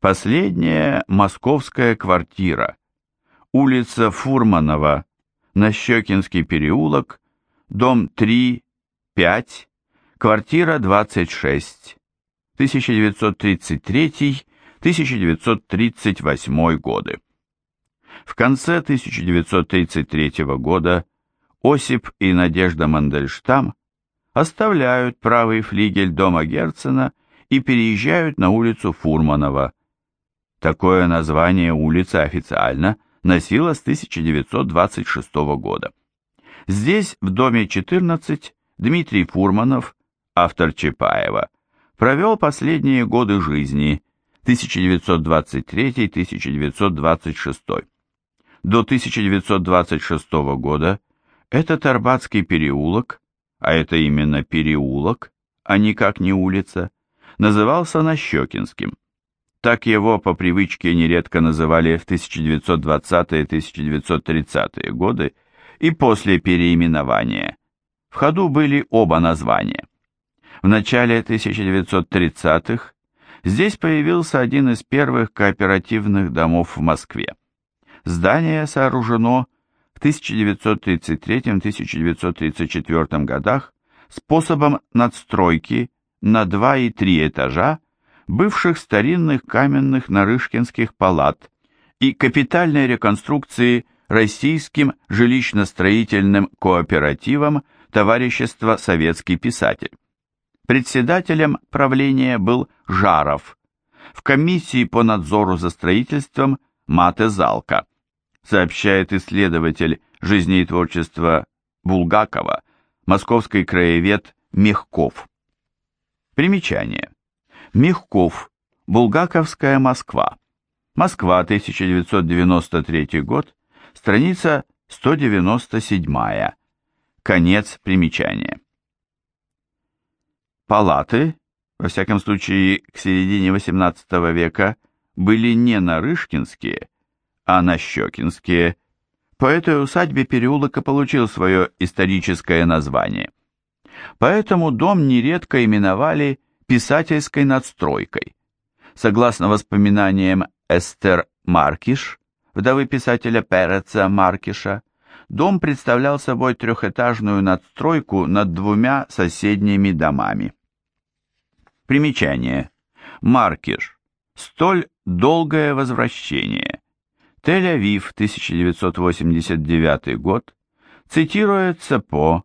Последняя московская квартира. Улица Фурманова, Нащекинский переулок, дом 3, 5, квартира 26, 1933-1938 годы. В конце 1933 года Осип и Надежда Мандельштам оставляют правый флигель дома Герцена и переезжают на улицу Фурманова. Такое название улица официально носила с 1926 года. Здесь, в доме 14, Дмитрий Фурманов, автор Чапаева, провел последние годы жизни 1923-1926. До 1926 года этот Арбатский переулок, а это именно переулок, а никак не улица, назывался Нащекинским. Так его по привычке нередко называли в 1920-1930-е годы и после переименования. В ходу были оба названия. В начале 1930-х здесь появился один из первых кооперативных домов в Москве. Здание сооружено в 1933-1934 годах способом надстройки на два и три этажа бывших старинных каменных нарышкинских палат и капитальной реконструкции российским жилищно-строительным кооперативом товарищества «Советский писатель». Председателем правления был Жаров. В комиссии по надзору за строительством Мате Залка, сообщает исследователь жизни и творчества Булгакова, московский краевед Мехков. Примечание. Мехков, Булгаковская Москва. Москва, 1993 год, страница 197. Конец примечания. Палаты, во всяком случае к середине XVIII века, были не нарышкинские, а нащекинские. По этой усадьбе переулок и получил свое историческое название. Поэтому дом нередко именовали писательской надстройкой. Согласно воспоминаниям Эстер Маркиш, вдовы писателя Переца Маркиша, дом представлял собой трехэтажную надстройку над двумя соседними домами. Примечание. Маркиш. Столь долгое возвращение. Тель-Авив, 1989 год, цитируется по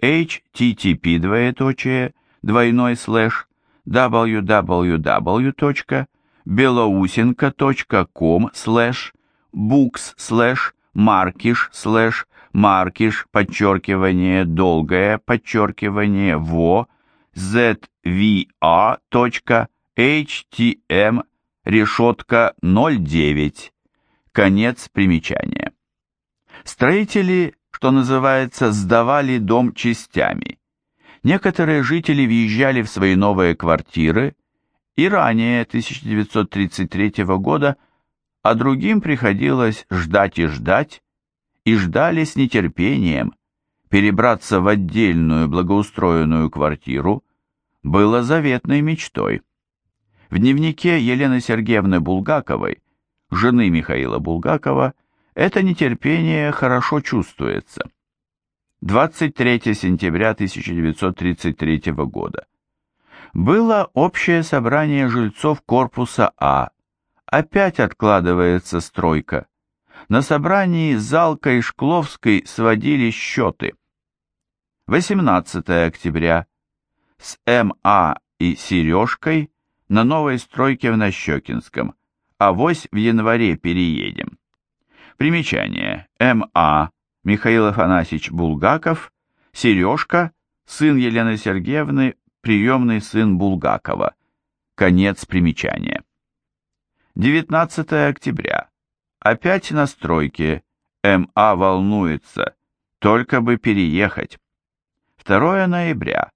http двоеточие двойной слэш www.belousenko.com slash books slash markish slash markish подчеркивание долгое подчеркивание во zva.htm решетка 09 конец примечания. Строители, что называется, сдавали дом частями некоторые жители въезжали в свои новые квартиры и ранее 1933 года, а другим приходилось ждать и ждать, и ждали с нетерпением. Перебраться в отдельную благоустроенную квартиру было заветной мечтой. В дневнике Елены Сергеевны Булгаковой, жены Михаила Булгакова, это нетерпение хорошо чувствуется. 23 сентября 1933 года. Было общее собрание жильцов корпуса А. Опять откладывается стройка. На собрании Залка и Шкловской сводили счеты. 18 октября. С М.А. и Сережкой на новой стройке в Нащекинском. Авось в январе переедем. Примечание. М.А. Михаил Афанасьевич Булгаков, Сережка, сын Елены Сергеевны, приемный сын Булгакова. Конец примечания. 19 октября. Опять на стройке. М.А. волнуется. Только бы переехать. 2 ноября.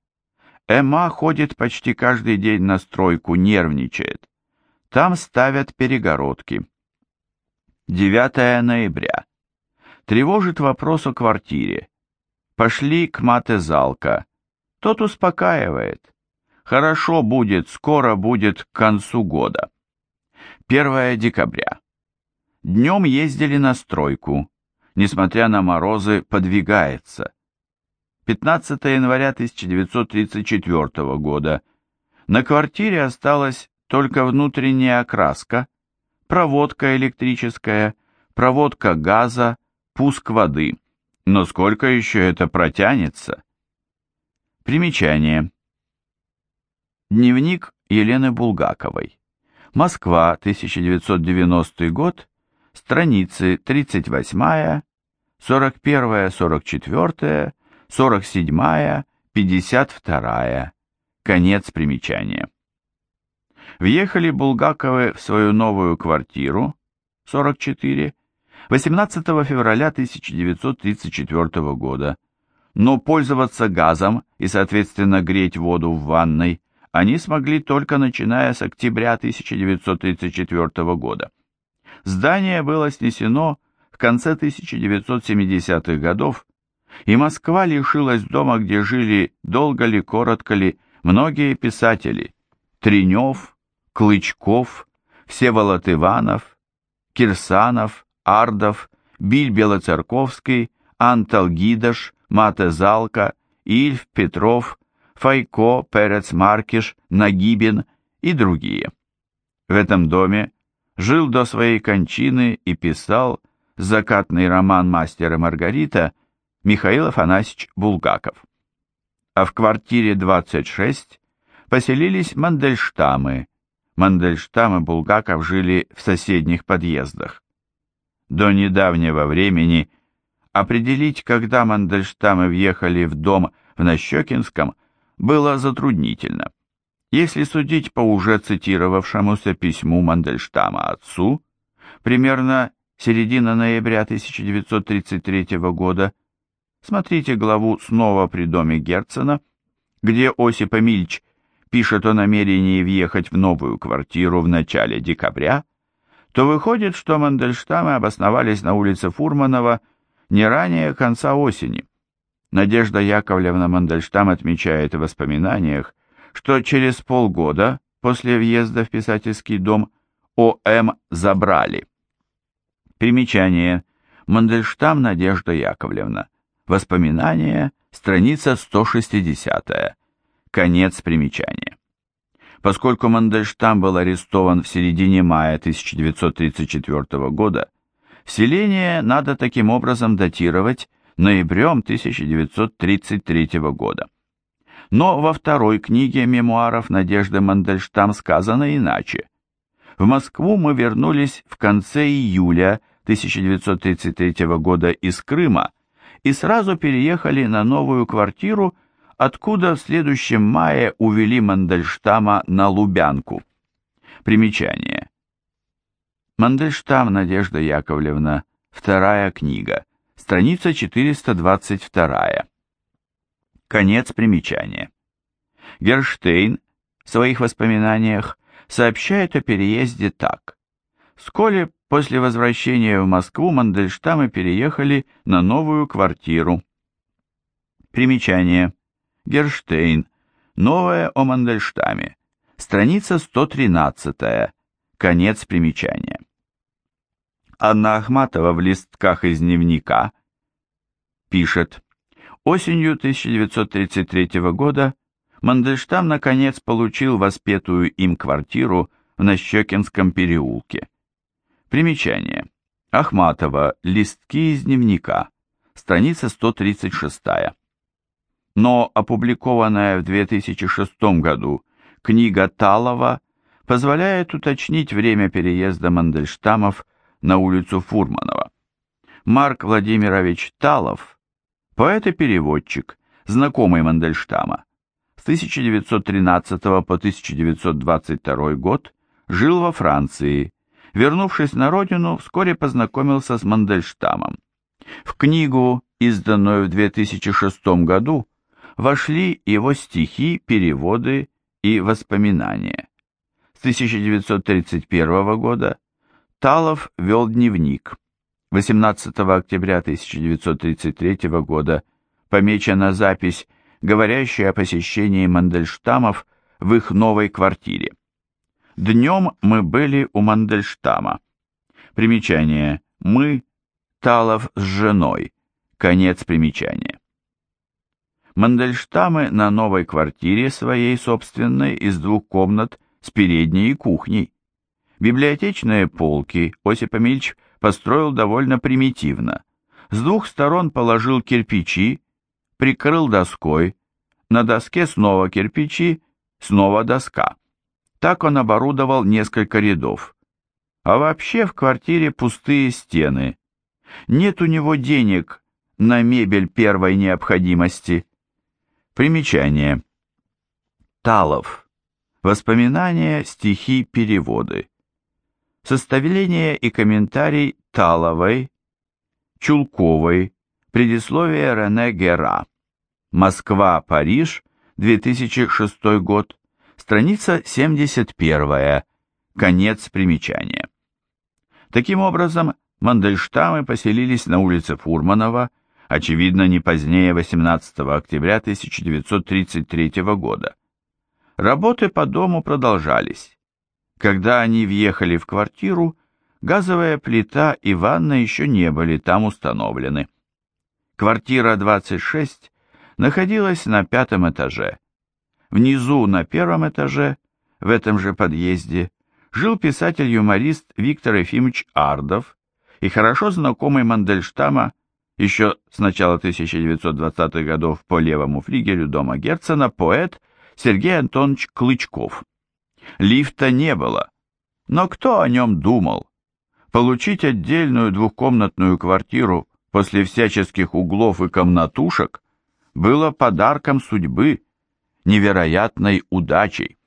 М.А. ходит почти каждый день на стройку, нервничает. Там ставят перегородки. 9 ноября. Тревожит вопрос о квартире. Пошли к Матезалка. Тот успокаивает. Хорошо будет, скоро будет к концу года. 1 декабря. Днем ездили на стройку. Несмотря на морозы, подвигается. 15 января 1934 года. На квартире осталась только внутренняя окраска, проводка электрическая, проводка газа, пуск воды. Но сколько еще это протянется? Примечание. Дневник Елены Булгаковой. Москва, 1990 год, страницы 38, 41, 44, 47, 52. Конец примечания. Въехали Булгаковы в свою новую квартиру, 44, 18 февраля 1934 года, но пользоваться газом и, соответственно, греть воду в ванной они смогли только начиная с октября 1934 года. Здание было снесено в конце 1970-х годов, и Москва лишилась дома, где жили долго ли, коротко ли, многие писатели – Тренев, Клычков, Всеволод Иванов, Кирсанов, Ардов, Биль Белоцерковский, Антал Гидаш, Мате Залка, Ильф Петров, Файко, Перец Маркиш, Нагибин и другие. В этом доме жил до своей кончины и писал закатный роман «Мастер и Маргарита» Михаил Афанасьевич Булгаков. А в квартире 26 поселились Мандельштамы. Мандельштамы Булгаков жили в соседних подъездах. До недавнего времени определить, когда Мандельштамы въехали в дом в Нащекинском, было затруднительно. Если судить по уже цитировавшемуся письму Мандельштама отцу, примерно середина ноября 1933 года, смотрите главу «Снова при доме Герцена», где Осип Эмильч пишет о намерении въехать в новую квартиру в начале декабря, то выходит, что Мандельштамы обосновались на улице Фурманова не ранее конца осени. Надежда Яковлевна Мандельштам отмечает в воспоминаниях, что через полгода после въезда в писательский дом О.М. забрали. Примечание. Мандельштам Надежда Яковлевна. Воспоминания, страница 160. Конец примечания. Поскольку Мандельштам был арестован в середине мая 1934 года, вселение надо таким образом датировать ноябрем 1933 года. Но во второй книге мемуаров Надежды Мандельштам сказано иначе. В Москву мы вернулись в конце июля 1933 года из Крыма и сразу переехали на новую квартиру откуда в следующем мае увели Мандельштама на Лубянку. Примечание. Мандельштам Надежда Яковлевна, вторая книга, страница 422. Конец примечания. Герштейн в своих воспоминаниях сообщает о переезде так. Вскоре после возвращения в Москву Мандельштамы переехали на новую квартиру. Примечание. Герштейн. Новое о Мандельштаме. Страница 113. Конец примечания. Анна Ахматова в листках из дневника пишет. Осенью 1933 года Мандельштам наконец получил воспетую им квартиру в Нащекинском переулке. Примечание. Ахматова. Листки из дневника. Страница 136 но опубликованная в 2006 году книга Талова позволяет уточнить время переезда Мандельштамов на улицу Фурманова. Марк Владимирович Талов, поэт и переводчик, знакомый Мандельштама, с 1913 по 1922 год жил во Франции. Вернувшись на родину, вскоре познакомился с Мандельштамом. В книгу, изданную в 2006 году, вошли его стихи, переводы и воспоминания. С 1931 года Талов вел дневник. 18 октября 1933 года помечена запись, говорящая о посещении Мандельштамов в их новой квартире. Днем мы были у Мандельштама. Примечание. Мы, Талов с женой. Конец примечания. Мандельштамы на новой квартире своей собственной из двух комнат с передней и кухней. Библиотечные полки Осип Эмильч построил довольно примитивно. С двух сторон положил кирпичи, прикрыл доской, на доске снова кирпичи, снова доска. Так он оборудовал несколько рядов. А вообще в квартире пустые стены. Нет у него денег на мебель первой необходимости. Примечание. Талов. Воспоминания, стихи, переводы. Составление и комментарий Таловой, Чулковой, предисловие Рене Гера. Москва, Париж, 2006 год, страница 71, конец примечания. Таким образом, Мандельштамы поселились на улице Фурманова, очевидно, не позднее 18 октября 1933 года. Работы по дому продолжались. Когда они въехали в квартиру, газовая плита и ванна еще не были там установлены. Квартира 26 находилась на пятом этаже. Внизу, на первом этаже, в этом же подъезде, жил писатель-юморист Виктор Ефимович Ардов и хорошо знакомый Мандельштама еще с начала 1920-х годов по левому флигелю дома Герцена поэт Сергей Антонович Клычков. Лифта не было. Но кто о нем думал? Получить отдельную двухкомнатную квартиру после всяческих углов и комнатушек было подарком судьбы, невероятной удачей.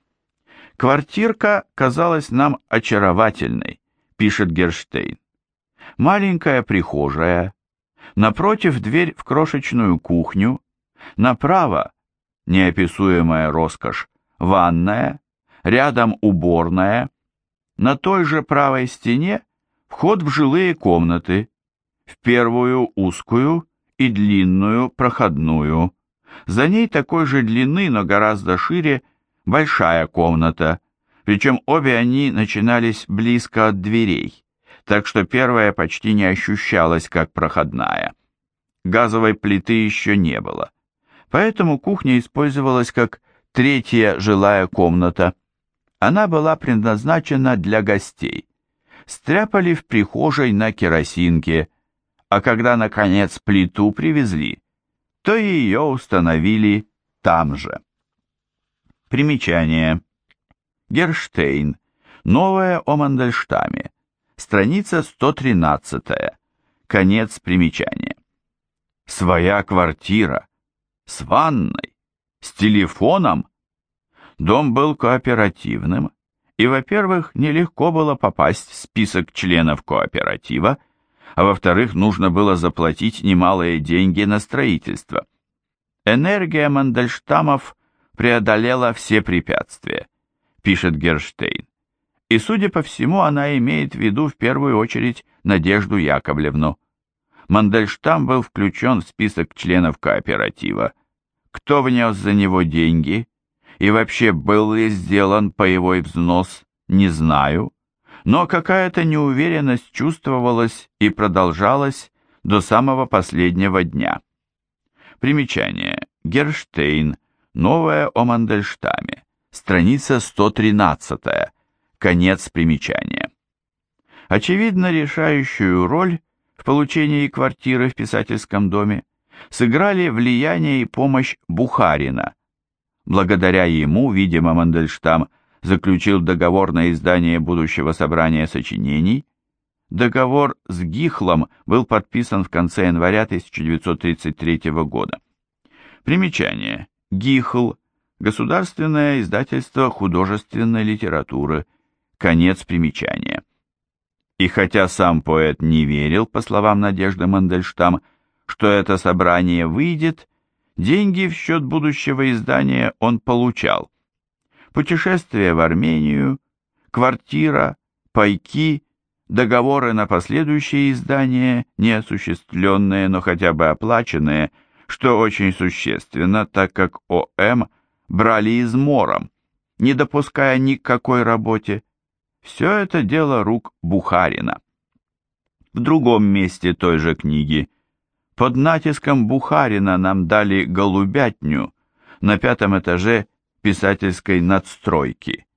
Квартирка казалась нам очаровательной, пишет Герштейн. Маленькая прихожая, напротив дверь в крошечную кухню, направо неописуемая роскошь, ванная, рядом уборная, на той же правой стене вход в жилые комнаты, в первую узкую и длинную проходную, за ней такой же длины, но гораздо шире, большая комната, причем обе они начинались близко от дверей, так что первая почти не ощущалась как проходная. Газовой плиты еще не было, поэтому кухня использовалась как третья жилая комната – она была предназначена для гостей. Стряпали в прихожей на керосинке, а когда, наконец, плиту привезли, то ее установили там же. Примечание. Герштейн. Новое о Мандельштаме. Страница 113. Конец примечания. Своя квартира. С ванной. С телефоном Дом был кооперативным, и, во-первых, нелегко было попасть в список членов кооператива, а во-вторых, нужно было заплатить немалые деньги на строительство. Энергия Мандельштамов преодолела все препятствия, пишет Герштейн. И, судя по всему, она имеет в виду в первую очередь Надежду Яковлевну. Мандельштам был включен в список членов кооператива. Кто внес за него деньги, и вообще был ли сделан боевой взнос, не знаю, но какая-то неуверенность чувствовалась и продолжалась до самого последнего дня. Примечание. Герштейн. Новое о Мандельштаме. Страница 113. Конец примечания. Очевидно, решающую роль в получении квартиры в писательском доме сыграли влияние и помощь Бухарина – Благодаря ему, видимо, Мандельштам заключил договор на издание будущего собрания сочинений. Договор с Гихлом был подписан в конце января 1933 года. Примечание. Гихл. Государственное издательство художественной литературы. Конец примечания. И хотя сам поэт не верил, по словам Надежды Мандельштам, что это собрание выйдет, Деньги в счет будущего издания он получал. Путешествие в Армению, квартира, пайки, договоры на последующие издания, неосуществленные, но хотя бы оплаченные, что очень существенно, так как ОМ брали измором, не допуская ни к какой работе. Все это дело рук Бухарина. В другом месте той же книги под натиском Бухарина нам дали голубятню на пятом этаже писательской надстройки.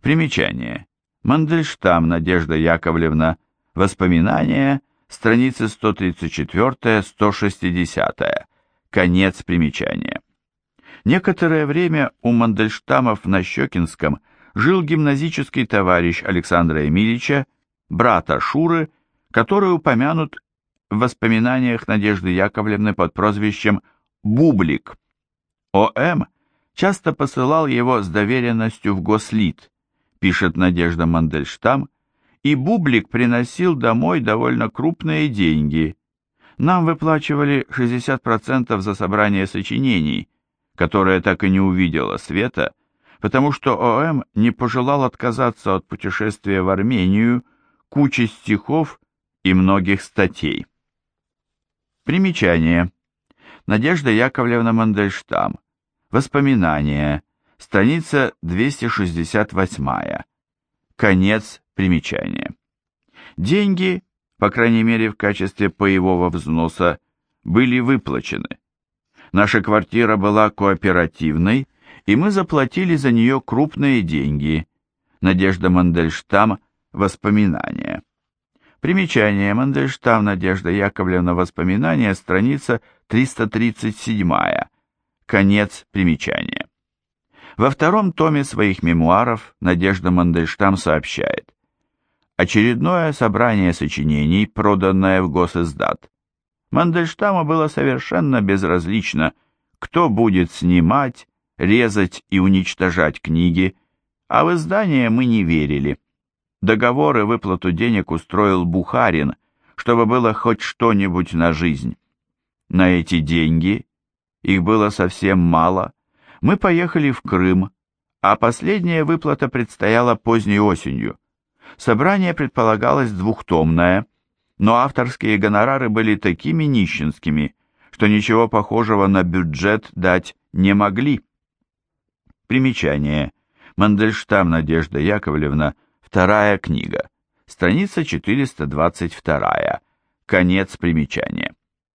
Примечание. Мандельштам Надежда Яковлевна. Воспоминания. Страницы 134-160. Конец примечания. Некоторое время у Мандельштамов на Щекинском жил гимназический товарищ Александра Эмильевича, брата Шуры, который упомянут в воспоминаниях Надежды Яковлевны под прозвищем «Бублик». О.М. часто посылал его с доверенностью в Гослит, пишет Надежда Мандельштам, и Бублик приносил домой довольно крупные деньги. Нам выплачивали 60% за собрание сочинений, которое так и не увидело света, потому что О.М. не пожелал отказаться от путешествия в Армению, кучи стихов и многих статей. Примечание. Надежда Яковлевна Мандельштам. Воспоминания. Страница 268. Конец примечания. Деньги, по крайней мере в качестве паевого взноса, были выплачены. Наша квартира была кооперативной, и мы заплатили за нее крупные деньги. Надежда Мандельштам. Воспоминания. Примечание. Мандельштам Надежда Яковлевна. Воспоминания. Страница 337. Конец примечания. Во втором томе своих мемуаров Надежда Мандельштам сообщает. Очередное собрание сочинений, проданное в госиздат. Мандельштаму было совершенно безразлично, кто будет снимать, резать и уничтожать книги, а в издание мы не верили. Договор и выплату денег устроил Бухарин, чтобы было хоть что-нибудь на жизнь. На эти деньги, их было совсем мало, мы поехали в Крым, а последняя выплата предстояла поздней осенью. Собрание предполагалось двухтомное, но авторские гонорары были такими нищенскими, что ничего похожего на бюджет дать не могли. Примечание. Мандельштам Надежда Яковлевна Вторая книга. Страница 422. Конец примечания.